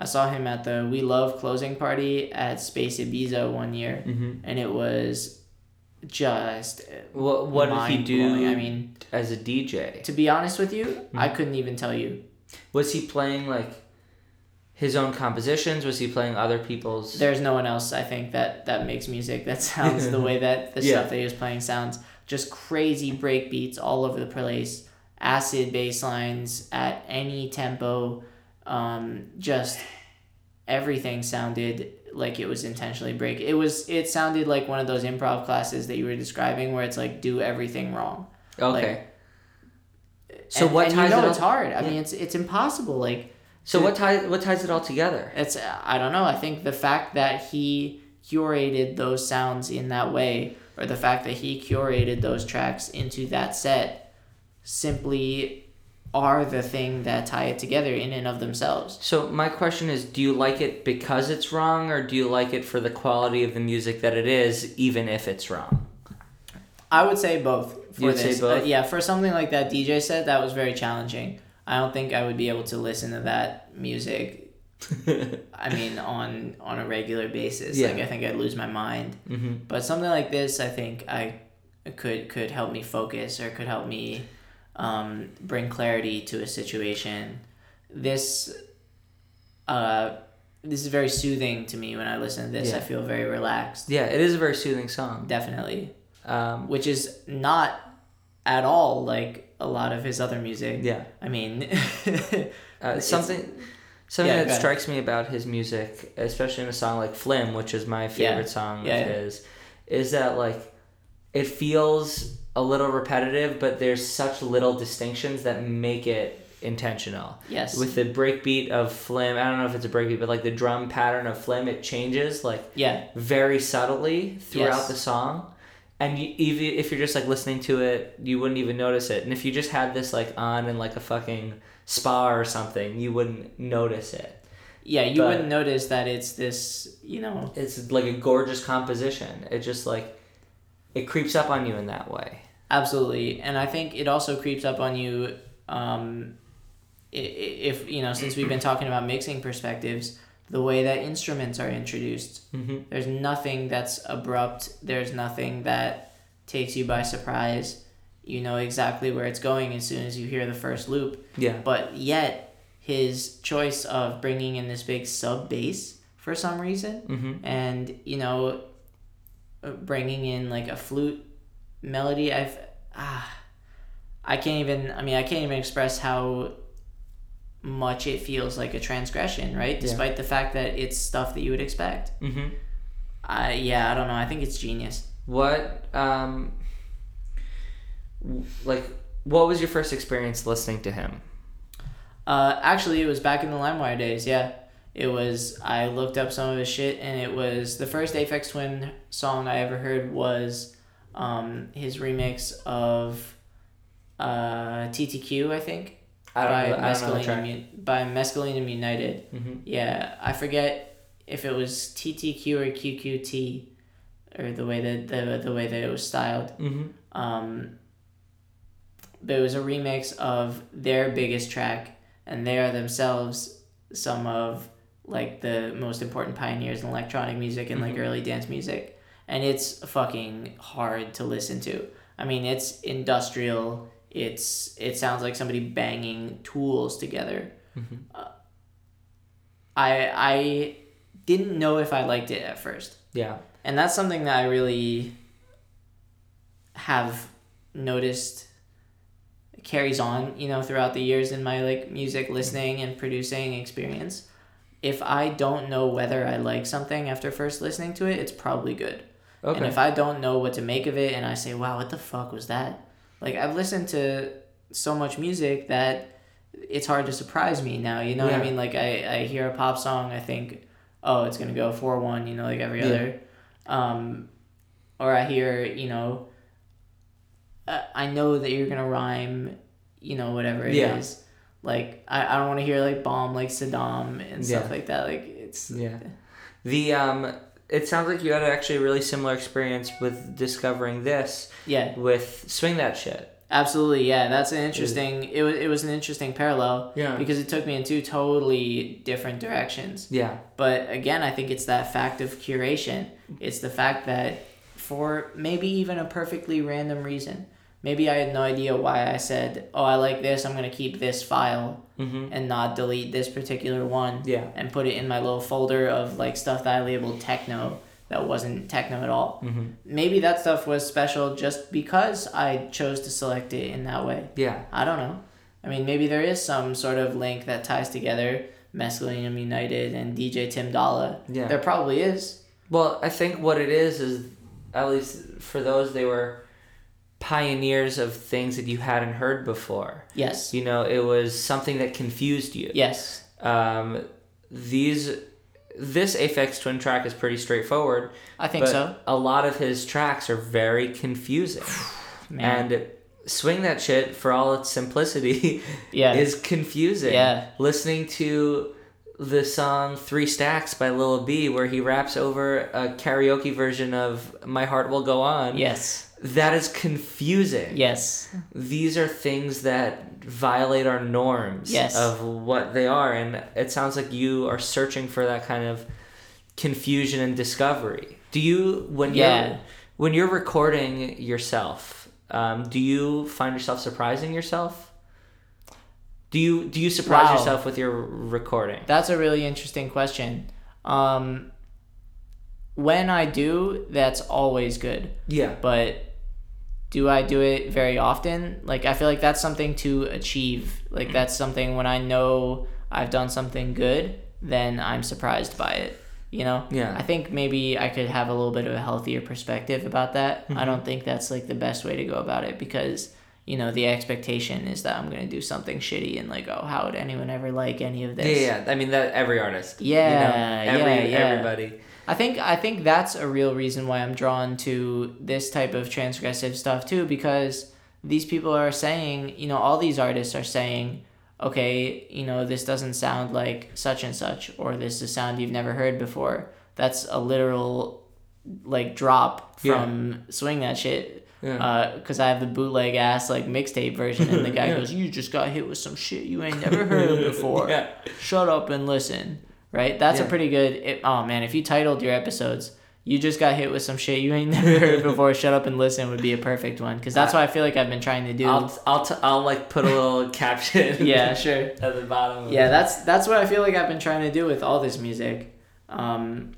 I saw him at the We Love closing party at Space Ibiza one year hmm and it was just What What did he do? I mean, as a DJ, to be honest with you, Hmm. I couldn't even tell you. was he playing like his own compositions? Was he playing other people's? There's no one else I think that that makes music that sounds the way that the Yeah. stuff that he was playing sounds. Just crazy break beats all over the place, acid bass lines at any tempo. Um, just everything sounded like it was intentionally break. It was. It sounded like one of those improv classes that you were describing, where it's like do everything wrong. okay. so And- what and ties you know it it's all? hard. I Yeah. mean, it's it's impossible. Like So what ties what ties it all together? It's I don't know. I think the fact that he curated those sounds in that way, or the fact that he curated those tracks into that set, simply are the thing that tie it together in and of themselves. So my question is, do you like it because it's wrong, or do you like it for the quality of the music that it is, even if it's wrong? I would say both. For You'd say this. both? Uh, yeah, for something like that DJ set, that was very challenging. I don't think I would be able to listen to that music. I mean, on on a regular basis. Yeah. Like I think I'd lose my mind. hmm But something like this, I think I could could help me focus or could help me um, bring clarity to a situation. This uh, this is very soothing to me when I listen to this. Yeah. I feel very relaxed. Yeah, it is a very soothing song. Definitely, Um, which is not at all like a lot of his other music. yeah, I mean, uh, something something Yeah, that ahead. strikes me about his music, especially in a song like "Flim," which is my favorite song Yeah, of yeah. his, is that like it feels a little repetitive, but there's such little distinctions that make it intentional. yes, with the breakbeat of Flim, I don't know if it's a breakbeat, but like the drum pattern of Flim, it changes like yeah, very subtly throughout Yes. the song. And you, even if you're just like listening to it, you wouldn't even notice it. And if you just had this like on and like a fucking spa or something, you wouldn't notice it. yeah. You But- wouldn't notice that it's this. You know, It's like a gorgeous composition. It just like it creeps up on you in that way. Absolutely, and I think it also creeps up on you. Um, if you know, since we've been talking about mixing perspectives, the way that instruments are introduced, hmm there's nothing that's abrupt. There's nothing that takes you by surprise. You know exactly where it's going as soon as you hear the first loop. Yeah. But yet, his choice of bringing in this big sub bass for some reason, Mm-hmm. and you know, uh, bringing in like a flute melody. I've ah, I can't even. I mean, I can't even express how much it feels like a transgression, right? Despite the fact that it's stuff that you would expect. Mm-hmm. I yeah, I don't know. I think it's genius. What um like what was your first experience listening to him? Uh, actually, it was back in the LimeWire days. Yeah, it was. I looked up some of his shit, and it was the first Aphex Twin song I ever heard was um, his remix of uh, TTQ, I think, I don't by know. I don't know the Mescaline. By Mescalinum United. Mm-hmm. Yeah, I forget if it was TTQ or QQT, or the way that the the way that it was styled. Mm-hmm. Um, but it was a remix of their biggest track, and they are themselves some of like the most important pioneers in electronic music and like Mhm. early dance music. And it's fucking hard to listen to. I mean, it's industrial. It's it sounds like somebody banging tools together. Mhm. Uh, I I didn't know if I liked it at first Yeah. and that's something that I really have noticed carries on, you know, throughout the years in my like music listening and producing experience. If I don't know whether I like something after first listening to it, it's probably good. Okay. And if I don't know what to make of it and I say, "Wow, what the fuck was that?" Like I've listened to so much music that it's hard to surprise me now, you know what I mean? Like I I hear a pop song, I think, "Oh, it's going to go 4-1," you know, like every Yeah. other um or I hear, you know, uh, I know that you're going to rhyme, you know, whatever it is. Yeah. Like I, I don't want to hear like bomb like Saddam and stuff Yeah. like that. Like it's Yeah. The um it sounds like you had actually a really similar experience with discovering this yeah. with swing that shit. Absolutely, yeah. That's an interesting. It was it was an interesting parallel Yeah. because it took me in two totally different directions. Yeah. But again, I think it's that fact of curation. It's the fact that for maybe even a perfectly random reason, maybe I had no idea why I said, "Oh, I like this. I'm gonna keep this file Mm-hmm. and not delete this particular one." Yeah. And put it in my little folder of like stuff that I labeled techno that wasn't techno at all. Mm-hmm. Maybe that stuff was special just because I chose to select it in that way. Yeah. I don't know. I mean, maybe there is some sort of link that ties together Mescalinum United and DJ Tim Dalla. Yeah. There probably is. Well, I think what it is is at least for those they were pioneers of things that you hadn't heard before. Yes. You know, it was something that confused you. Yes. Um, these this Aphex Twin track is pretty straightforward. I think so. A lot of his tracks are very confusing. And swing that shit for all its simplicity Yeah. is confusing. Yeah. Listening to the song Three Stacks by Lil B where he raps over a karaoke version of My Heart Will Go On. yes. That is confusing. Yes. These are things that violate our norms Yes. of what they are and it sounds like you are searching for that kind of confusion and discovery. Do you when Yeah. you're when you're recording yourself, um, do you find yourself surprising yourself? Do you do you surprise Wow. yourself with your recording? That's a really interesting question. Um, when I do, that's always good. Yeah. But do I do it very often? Like I feel like that's something to achieve. Like that's something when I know I've done something good, then I'm surprised by it. You know? Yeah. I think maybe I could have a little bit of a healthier perspective about that. Mm-hmm. I don't think that's like the best way to go about it because you know the expectation is that I'm gonna do something shitty and like oh how would anyone ever like any of this? Yeah, yeah. I mean that every artist. Yeah, you know, every, yeah, yeah. everybody. I think I think that's a real reason why I'm drawn to this type of transgressive stuff too because these people are saying, you know, all these artists are saying, okay, you know, this doesn't sound like such and such or this is a sound you've never heard before. That's a literal like drop Yeah. from swing that shit Yeah. Uh, because I have the bootleg ass like mixtape version, and the guy Yeah. goes, "You just got hit with some shit you ain't never heard of before. Yeah. Shut up and listen." Right? That's a pretty good. It, oh man, if you titled your episodes, you just got hit with some shit you ain't never heard before. Shut up and listen would be a perfect one because that's what I feel like I've been trying to do. I'll I'll, t- I'll like put a little caption. yeah, sure. At the bottom. Yeah, that's that's what I feel like I've been trying to do with all this music. Um,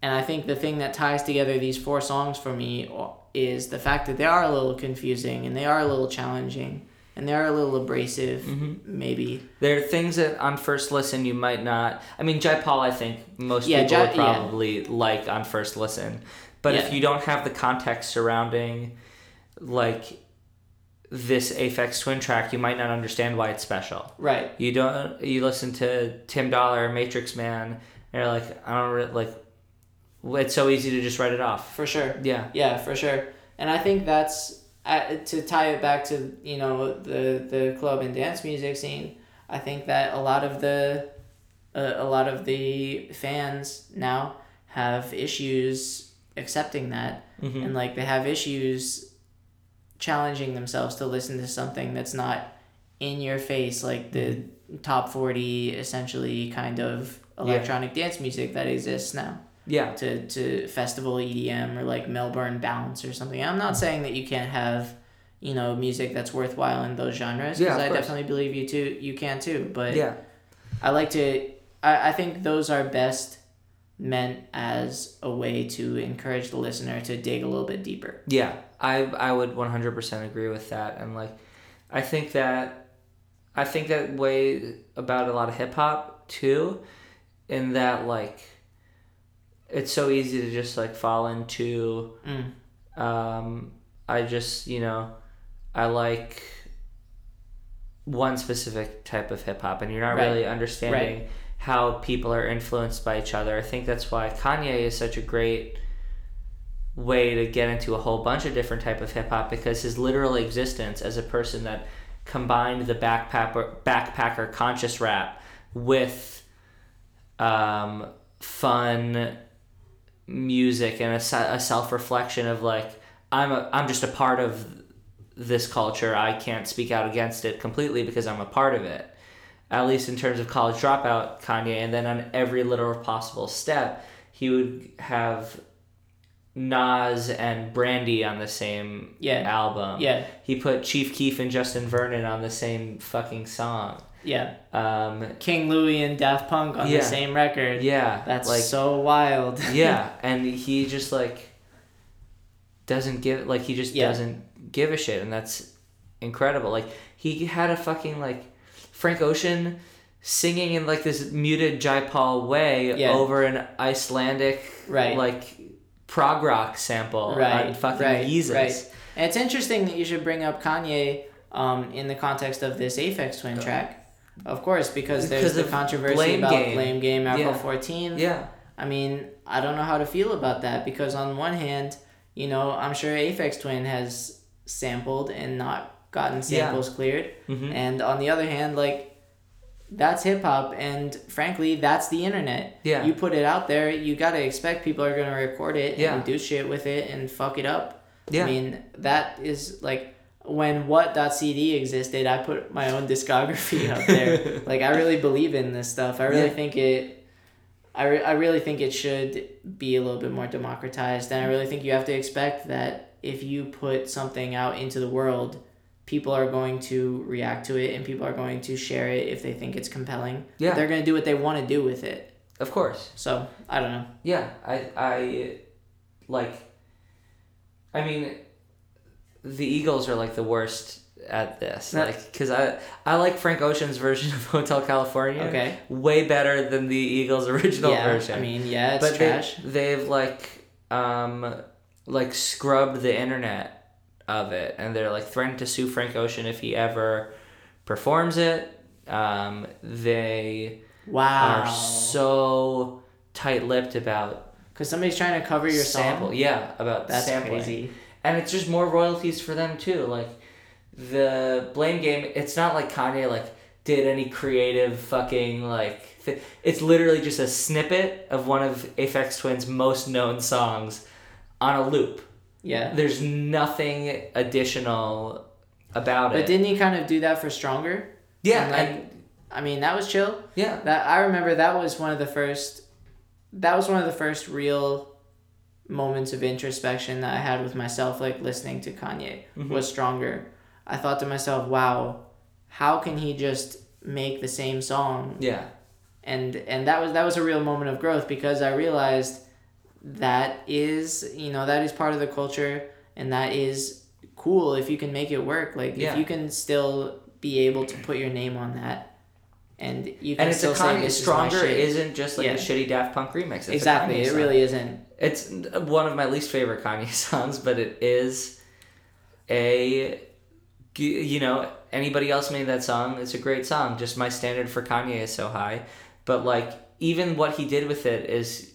and I think the thing that ties together these four songs for me is the fact that they are a little confusing and they are a little challenging and they are a little abrasive, mm-hmm. maybe. There are things that on first listen you might not. I mean, Jai Paul, I think most yeah, people Jai, would probably yeah. like on first listen, but yeah. if you don't have the context surrounding, like this Aphex Twin track, you might not understand why it's special. Right. You don't. You listen to Tim Dollar, Matrixxman, and you're like, I don't really, like. It's so easy to just write it off. For sure. Yeah. Yeah, for sure. And I think that's uh, to tie it back to you know the the club and dance music scene. I think that a lot of the uh, a lot of the fans now have issues accepting that mm-hmm. and like they have issues challenging themselves to listen to something that's not in your face like the mm-hmm. top 40 essentially kind of electronic yeah. dance music that exists now yeah. to, to festival edm or like melbourne bounce or something. I'm not mm-hmm. saying that you can't have you know music that's worthwhile in those genres because yeah, i course. definitely believe you too you can too but yeah. I like to I, I think those are best meant as a way to encourage the listener to dig a little bit deeper. Yeah. I i would 100% agree with that and like i think that i think that way about a lot of hip-hop too in that like it's so easy to just like fall into mm. um i just you know i like one specific type of hip hop and you're not right. really understanding right. how people are influenced by each other i think that's why kanye is such a great way to get into a whole bunch of different type of hip hop because his literal existence as a person that combined the backpacker backpacker conscious rap with um, fun music and a, a self reflection of like I'm a I'm just a part of this culture. I can't speak out against it completely because I'm a part of it. At least in terms of college dropout, Kanye, and then on every little possible step, he would have Nas and Brandy on the same yeah. album. Yeah. He put Chief Keef and Justin Vernon on the same fucking song. Yeah. Um, King Louie and Daft Punk on yeah. the same record. Yeah. That's like so wild. yeah, and he just like doesn't give like he just yeah. doesn't give a shit, and that's incredible. Like he had a fucking like Frank Ocean singing in like this muted Jai Paul way yeah. over an Icelandic right. like prog rock sample right. on fucking right. Yeezus. Right. And it's interesting that you should bring up Kanye um, in the context of this Aphex Twin track. Of course, because there's the controversy blame about game. Blame Game April yeah. 14. Yeah. I mean, I don't know how to feel about that because on one hand, you know, I'm sure Aphex Twin has sampled and not gotten samples yeah. cleared. Mm-hmm. And on the other hand, like that's hip hop and frankly that's the internet. Yeah. You put it out there, you gotta expect people are gonna record it yeah. and do shit with it and fuck it up. Yeah. I mean, that is like when what.cd existed, I put my own discography up there. like I really believe in this stuff. I really yeah. think it I, re- I really think it should be a little bit more democratized and I really think you have to expect that if you put something out into the world, people are going to react to it and people are going to share it if they think it's compelling. Yeah. They're going to do what they want to do with it. Of course. So, I don't know. Yeah, I I like I mean the Eagles are like the worst at this. Like, cause I I like Frank Ocean's version of Hotel California. Okay. Way better than the Eagles' original yeah, version. I mean, yeah, it's but trash. They, they've like um like scrubbed the internet of it, and they're like threatened to sue Frank Ocean if he ever performs it. Um, they wow are so tight-lipped about because somebody's trying to cover your sample. Song? Yeah, about that's sampling. crazy and it's just more royalties for them too. Like the blame game, it's not like Kanye like did any creative fucking like. Th- it's literally just a snippet of one of Aphex Twin's most known songs on a loop. Yeah. There's nothing additional about but it. But didn't he kind of do that for Stronger? Yeah, and, like, and I mean that was chill. Yeah. That I remember that was one of the first. That was one of the first real moments of introspection that I had with myself, like listening to Kanye, mm-hmm. was stronger. I thought to myself, wow, how can he just make the same song Yeah. and and that was that was a real moment of growth because I realized that is you know that is part of the culture and that is cool if you can make it work like Yeah. if you can still be able to put your name on that and you can And it's still a say Kanye this is stronger shit. isn't just like Yeah. a shitty Daft Punk remix. It's exactly it really isn't It's one of my least favorite Kanye songs, but it is a you know anybody else made that song. It's a great song. Just my standard for Kanye is so high, but like even what he did with it is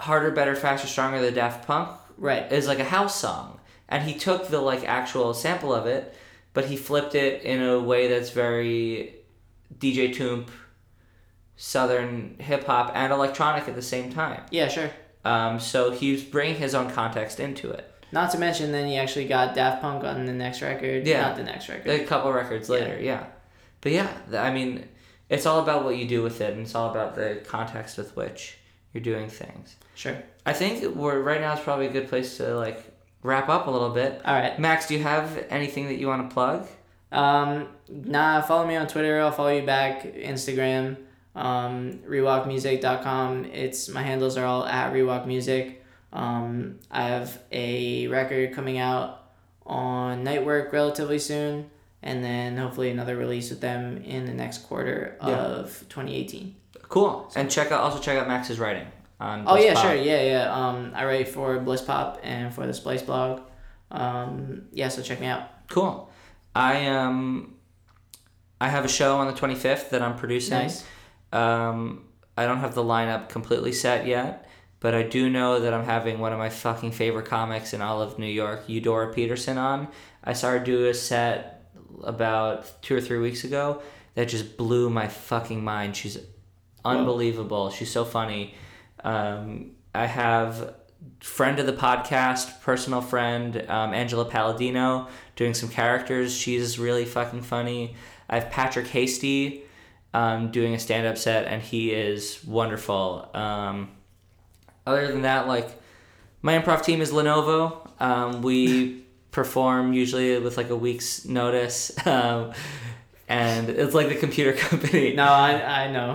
harder, better, faster, stronger. The Daft Punk right is like a house song, and he took the like actual sample of it, but he flipped it in a way that's very DJ Toomp, Southern hip hop, and electronic at the same time. yeah sure Um, so he's bringing his own context into it. not to mention then he actually got Daft Punk on the next record Yeah. not the next record A couple records later, yeah. But yeah, I mean, it's all about what you do with it, and it's all about the context with which you're doing things. sure I think we're right now is probably a good place to like wrap up a little bit. all right Max, do you have anything that you want to plug? Um, nah, follow me on Twitter. I'll follow you back. Instagram, um, rewakmusic.com. It's my handles are all at rewakmusic. Um, I have a record coming out on Nightwork relatively soon, and then hopefully another release with them in the next quarter Yeah. of 2018. Cool. And check out also check out Max's writing on. Oh yeah, Pop. sure, yeah, yeah. Um, I write for Bliss Pop and for the Splice blog. Um, yeah, so check me out. Cool. I um, I have a show on the twenty fifth that I'm producing. Nice. Um, I don't have the lineup completely set yet, but I do know that I'm having one of my fucking favorite comics in all of New York, Eudora Peterson, on. I saw her do a set about two or three weeks ago that just blew my fucking mind. She's unbelievable. She's so funny. Um, I have friend of the podcast, personal friend, um, Angela Palladino, doing some characters. She's really fucking funny. I have Patrick Hasty um, doing a stand up set, and he is wonderful. Um, other than that, like, my improv team is Lenovo. Um, we perform usually with like a week's notice. Um, and it's like the computer company. No, I, I know.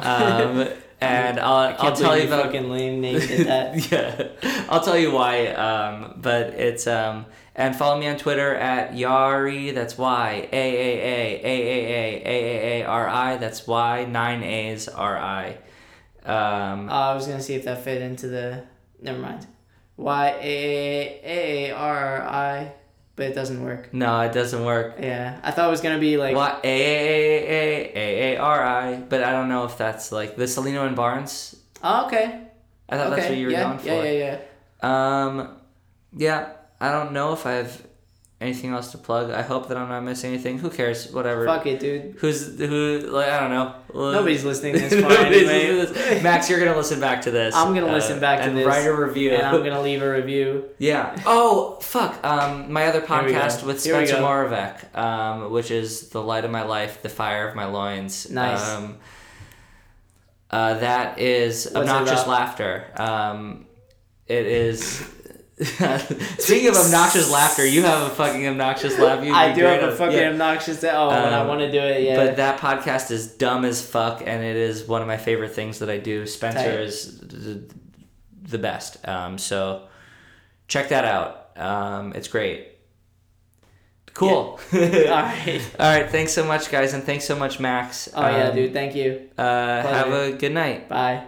Um, and I'll, I'll tell you about fucking lame named it that. yeah, I'll tell you why. Um, but it's um, and follow me on Twitter at Yari. That's Y A A A A A A A A A R I. That's Y nine A's R I. Um, Uh, I was gonna see if that fit into the. Never mind. Y A A A R I, but it doesn't work. no, it doesn't work. Yeah, I thought it was gonna be like. Y A A A A A R I. But I don't know if that's like the Salino and Barnes. Oh, okay. I thought okay. that's what you were yeah, going for. yeah, yeah, yeah. Um, yeah, I don't know if I have anything else to plug. I hope that I'm not missing anything. Who cares? Whatever. Fuck it, dude. Who's who? Like I don't know. Nobody's listening this far Nobody's anyway. listening to this. Max, you're gonna listen back to this. I'm gonna listen back to and this, write a review. And I'm gonna leave a review. yeah. Oh fuck. Um, my other podcast with Here Spencer. Moravec, um, which is the light of my life, the fire of my loins. Nice. Um, uh, that is obnoxious laughter. Um, it is. Speaking of obnoxious laughter, you have a fucking obnoxious laugh. You'd I do have a fucking yeah. obnoxious. Oh, when I Um, want to do it, yeah. But that podcast is dumb as fuck, and it is one of my favorite things that I do. Spencer Tight. is th- the best. Um, so check that out. Um, it's great. Cool. All right. All right. Thanks so much, guys, and thanks so much, Max. Oh yeah, Um, dude. Thank you. Uh, have a good night. Bye.